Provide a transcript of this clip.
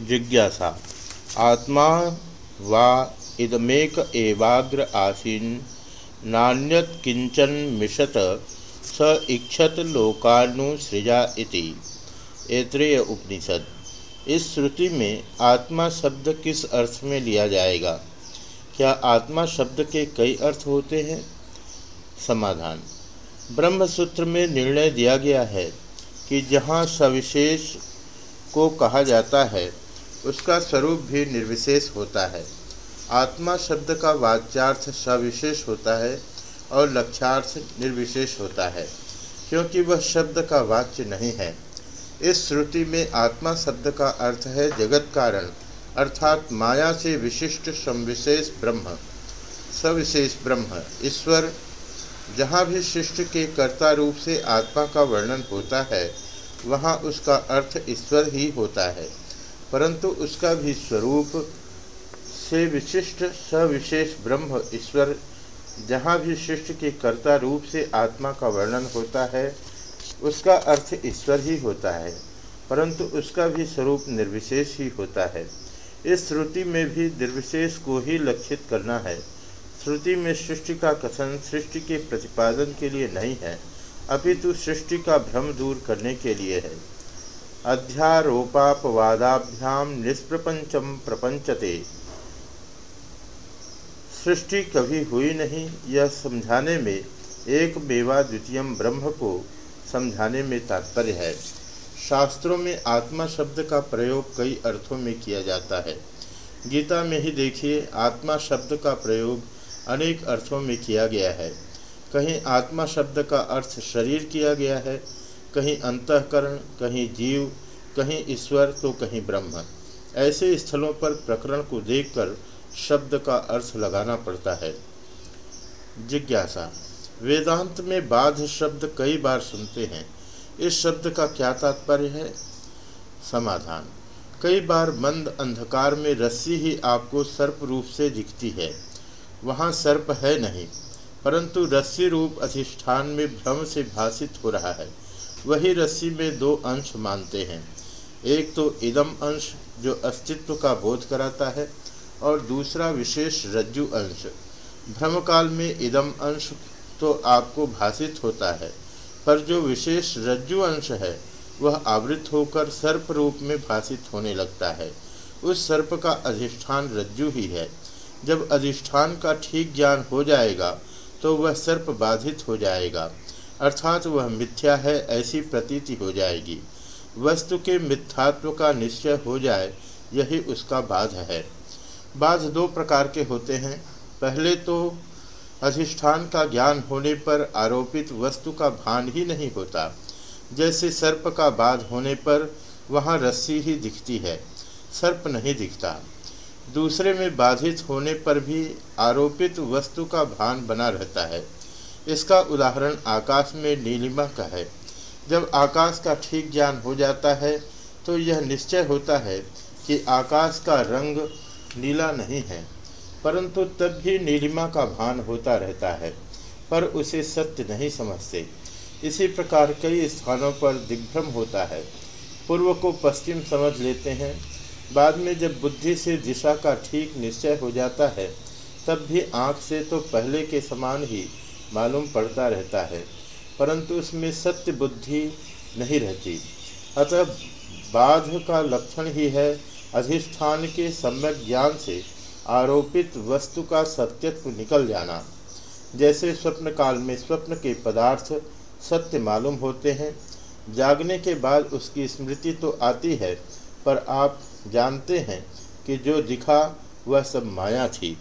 जिज्ञासा। आत्मा वा इदमेक एवाग्र आसीन, नान्यत किंचन मिशत स इक्षत लोकानुसृजा इति। ऐत्रेय उपनिषद। इस श्रुति में आत्मा शब्द किस अर्थ में लिया जाएगा? क्या आत्मा शब्द के कई अर्थ होते हैं? समाधान। ब्रह्म सूत्र में निर्णय दिया गया है कि जहाँ सविशेष को कहा जाता है उसका स्वरूप भी निर्विशेष होता है। आत्मा शब्द का वाच्यार्थ सविशेष होता है और लक्ष्यार्थ निर्विशेष होता है, क्योंकि वह शब्द का वाच्य नहीं है। इस श्रुति में आत्मा शब्द का अर्थ है जगत कारण, अर्थात माया से विशिष्ट संविशेष ब्रह्म, सविशेष ब्रह्म, ईश्वर। जहाँ भी शिष्ट के कर्ता रूप से आत्मा का वर्णन होता है, वहाँ उसका अर्थ ईश्वर ही होता है। परंतु उसका भी स्वरूप से विशिष्ट, सविशेष ब्रह्म ईश्वर, जहाँ भी शिष्ट के कर्ता रूप से आत्मा का वर्णन होता है, उसका अर्थ ईश्वर ही होता है, परंतु उसका भी स्वरूप निर्विशेष ही होता है। इस श्रुति में भी निर्विशेष को ही लक्षित करना है। श्रुति में सृष्टि का कथन सृष्टि के प्रतिपादन के लिए नहीं है, अपितु सृष्टि का भ्रम दूर करने के लिए है। अध्यारोपापवादाभ्याम निष्प्रपंचम प्रपंचते। सृष्टि कभी हुई नहीं, यह समझाने में एक मेवा द्वितीय ब्रह्म को समझाने में तात्पर्य है। शास्त्रों में आत्मा शब्द का प्रयोग कई अर्थों में किया जाता है। गीता में ही देखिए, आत्मा शब्द का प्रयोग अनेक अर्थों में किया गया है। कहीं आत्मा शब्द का अर्थ शरीर किया गया है कहीं अंतकरण, कहीं जीव, कहीं ईश्वर तो कहीं ब्रह्म। ऐसे स्थलों पर प्रकरण को देखकर शब्द का अर्थ लगाना पड़ता है। जिज्ञासा। वेदांत में बाध शब्द कई बार सुनते हैं। इस शब्द का क्या तात्पर्य है? समाधान। कई बार मंद अंधकार में रस्सी ही आपको सर्प रूप से दिखती है। वहाँ सर्प है नहीं, परंतु रस्सी रूप अधिष्ठान में भ्रम से भाषित हो रहा है। वही रस्सी में दो अंश मानते हैं। एक तो इदम अंश, जो अस्तित्व का बोध कराता है, और दूसरा विशेष रज्जु अंश। भ्रमकाल में इदम अंश तो आपको भाषित होता है, पर जो विशेष रज्जु अंश है, वह आवृत होकर सर्प रूप में भाषित होने लगता है। उस सर्प का अधिष्ठान रज्जु ही है। जब अधिष्ठान का ठीक ज्ञान हो जाएगा तो वह सर्प बाधित हो जाएगा। अर्थात वह मिथ्या है, ऐसी प्रतीति हो जाएगी। वस्तु के मिथ्यात्व का निश्चय हो जाए, यही उसका बाध है। बाध दो प्रकार के होते हैं। पहले तो अधिष्ठान का ज्ञान होने पर आरोपित वस्तु का भान ही नहीं होता। जैसे सर्प का बाध होने पर वहाँ रस्सी ही दिखती है, सर्प नहीं दिखता। दूसरे में बाधित होने पर भी आरोपित वस्तु का भान बना रहता है। इसका उदाहरण आकाश में नीलिमा का है। जब आकाश का ठीक ज्ञान हो जाता है तो यह निश्चय होता है कि आकाश का रंग नीला नहीं है, परंतु तब भी नीलिमा का भान होता रहता है, पर उसे सत्य नहीं समझते। इसी प्रकार कई स्थानों पर दिग्भ्रम होता है। पूर्व को पश्चिम समझ लेते हैं। बाद में जब बुद्धि से दिशा का ठीक निश्चय हो जाता है, तब भी आँख से तो पहले के समान ही मालूम पड़ता रहता है, परंतु उसमें सत्य बुद्धि नहीं रहती। अतः बाध का लक्षण ही है अधिष्ठान के सम्यक ज्ञान से आरोपित वस्तु का सत्यत्व निकल जाना। जैसे स्वप्न काल में स्वप्न के पदार्थ सत्य मालूम होते हैं, जागने के बाद उसकी स्मृति तो आती है, पर आप जानते हैं कि जो दिखा, वह सब माया थी।